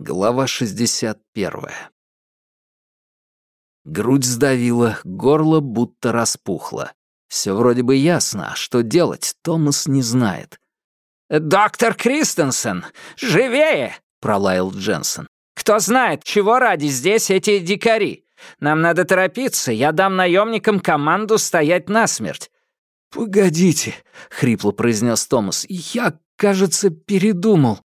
Глава 61. Грудь сдавила, горло будто распухло. Все вроде бы ясно, а что делать, Томас не знает. «Доктор Кристенсен, живее!» — пролаял Дженсен. «Кто знает, чего ради здесь эти дикари? Нам надо торопиться, я дам наемникам команду стоять насмерть». «Погодите», — хрипло произнес Томас, — «я, кажется, передумал».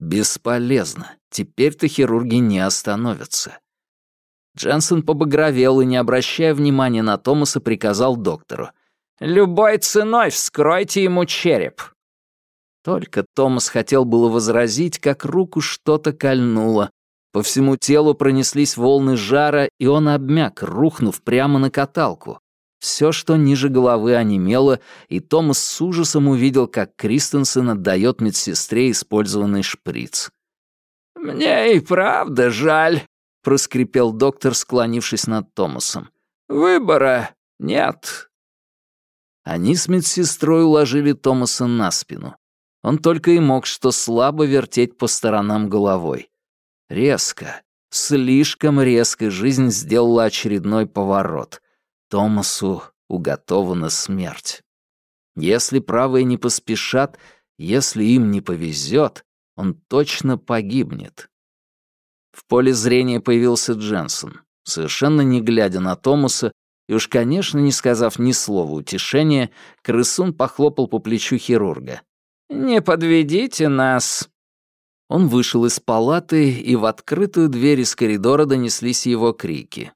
Бесполезно. Теперь-то хирурги не остановятся. Дженсен побагровел и, не обращая внимания на Томаса, приказал доктору. «Любой ценой вскройте ему череп». Только Томас хотел было возразить, как руку что-то кольнуло. По всему телу пронеслись волны жара, и он обмяк, рухнув прямо на каталку. Все, что ниже головы, онемело, и Томас с ужасом увидел, как Кристенсен отдает медсестре использованный шприц. «Мне и правда жаль», — проскрипел доктор, склонившись над Томасом. «Выбора нет». Они с медсестрой уложили Томаса на спину. Он только и мог что слабо вертеть по сторонам головой. Резко, слишком резко жизнь сделала очередной поворот — Томасу уготована смерть. Если правые не поспешат, если им не повезет, он точно погибнет. В поле зрения появился Дженсен, совершенно не глядя на Томаса, и уж, конечно, не сказав ни слова утешения, крысун похлопал по плечу хирурга. «Не подведите нас!» Он вышел из палаты, и в открытую дверь из коридора донеслись его крики.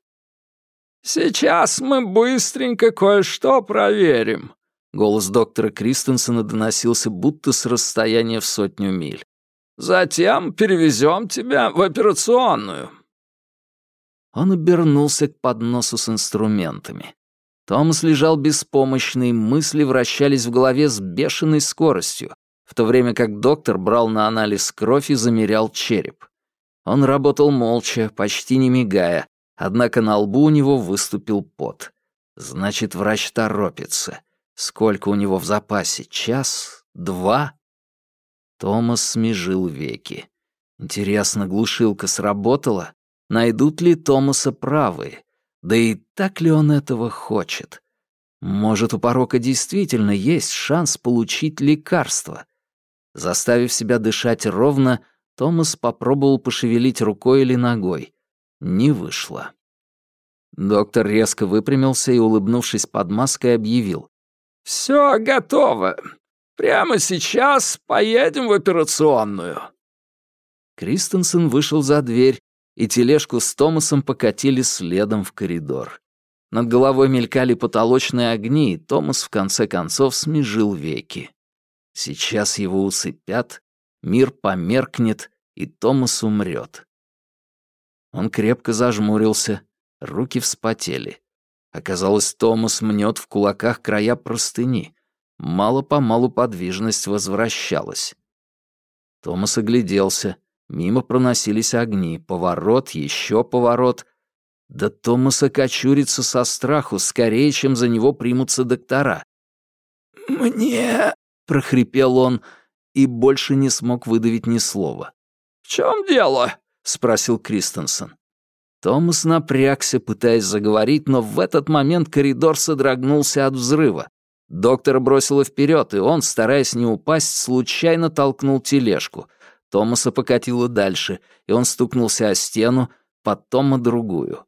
«Сейчас мы быстренько кое-что проверим». Голос доктора Кристенсена доносился будто с расстояния в сотню миль. «Затем перевезем тебя в операционную». Он обернулся к подносу с инструментами. Томас лежал беспомощный, мысли вращались в голове с бешеной скоростью, в то время как доктор брал на анализ кровь и замерял череп. Он работал молча, почти не мигая, Однако на лбу у него выступил пот. Значит, врач торопится. Сколько у него в запасе? Час? Два? Томас смежил веки. Интересно, глушилка сработала? Найдут ли Томаса правые? Да и так ли он этого хочет? Может, у порока действительно есть шанс получить лекарство? Заставив себя дышать ровно, Томас попробовал пошевелить рукой или ногой. Не вышло. Доктор резко выпрямился и, улыбнувшись под маской, объявил. «Все готово. Прямо сейчас поедем в операционную». Кристенсен вышел за дверь, и тележку с Томасом покатили следом в коридор. Над головой мелькали потолочные огни, и Томас в конце концов смежил веки. Сейчас его усыпят, мир померкнет, и Томас умрет. Он крепко зажмурился, руки вспотели. Оказалось, Томас мнет в кулаках края простыни. Мало-помалу подвижность возвращалась. Томас огляделся. Мимо проносились огни. Поворот, еще поворот. Да Томас окочурится со страху скорее, чем за него примутся доктора. «Мне...» — прохрипел он и больше не смог выдавить ни слова. «В чем дело?» — спросил Кристенсен. Томас напрягся, пытаясь заговорить, но в этот момент коридор содрогнулся от взрыва. Доктора бросило вперед, и он, стараясь не упасть, случайно толкнул тележку. Томаса покатило дальше, и он стукнулся о стену, потом о другую.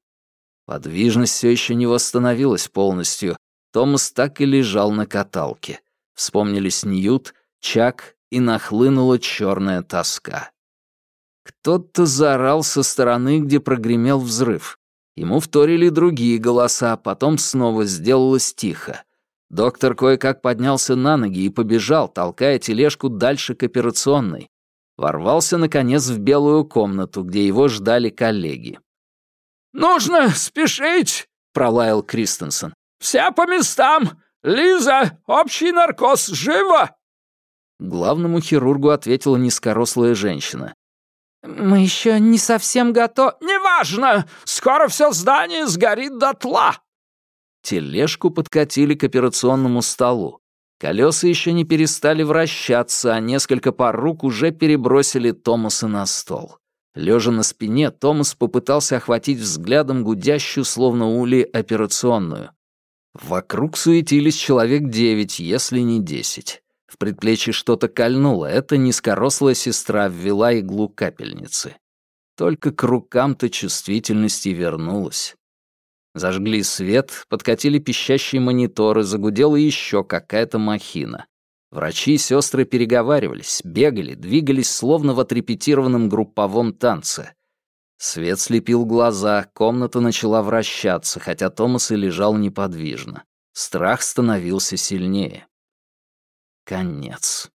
Подвижность все еще не восстановилась полностью. Томас так и лежал на каталке. Вспомнились Ньют, Чак, и нахлынула черная тоска. Кто-то заорал со стороны, где прогремел взрыв. Ему вторили другие голоса, потом снова сделалось тихо. Доктор кое-как поднялся на ноги и побежал, толкая тележку дальше к операционной. Ворвался, наконец, в белую комнату, где его ждали коллеги. «Нужно спешить!» — пролаял Кристенсен. «Все по местам! Лиза, общий наркоз, живо!» Главному хирургу ответила низкорослая женщина. «Мы еще не совсем готовы...» «Неважно! Скоро все здание сгорит дотла!» Тележку подкатили к операционному столу. Колеса еще не перестали вращаться, а несколько пар рук уже перебросили Томаса на стол. Лежа на спине, Томас попытался охватить взглядом гудящую, словно ули, операционную. Вокруг суетились человек девять, если не десять. В предплечье что-то кольнуло, это низкорослая сестра ввела иглу капельницы. Только к рукам-то чувствительности вернулась. Зажгли свет, подкатили пищащие мониторы, загудела еще какая-то махина. Врачи и сестры переговаривались, бегали, двигались словно в отрепетированном групповом танце. Свет слепил глаза, комната начала вращаться, хотя Томас и лежал неподвижно. Страх становился сильнее. Конец.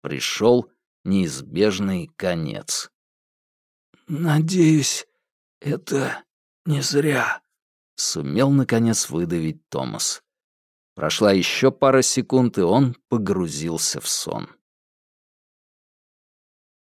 Пришел неизбежный конец. «Надеюсь, это не зря», — сумел, наконец, выдавить Томас. Прошла еще пара секунд, и он погрузился в сон.